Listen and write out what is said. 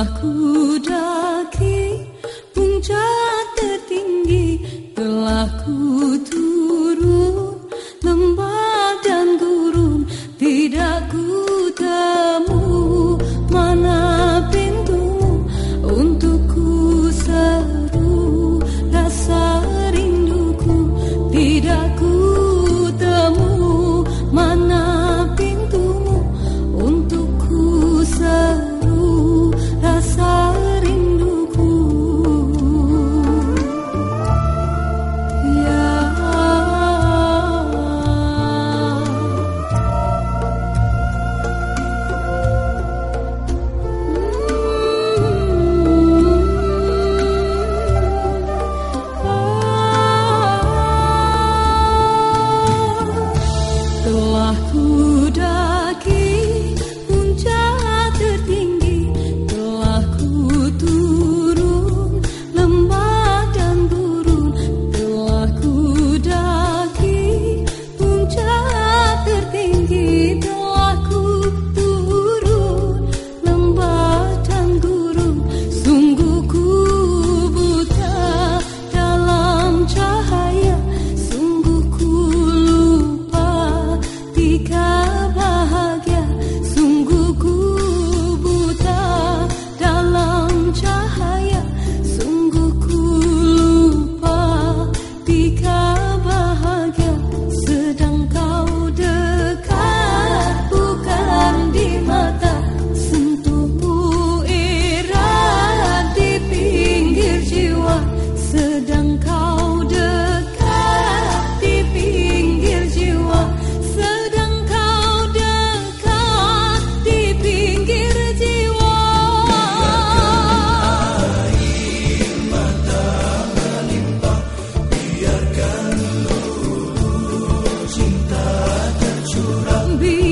Aku be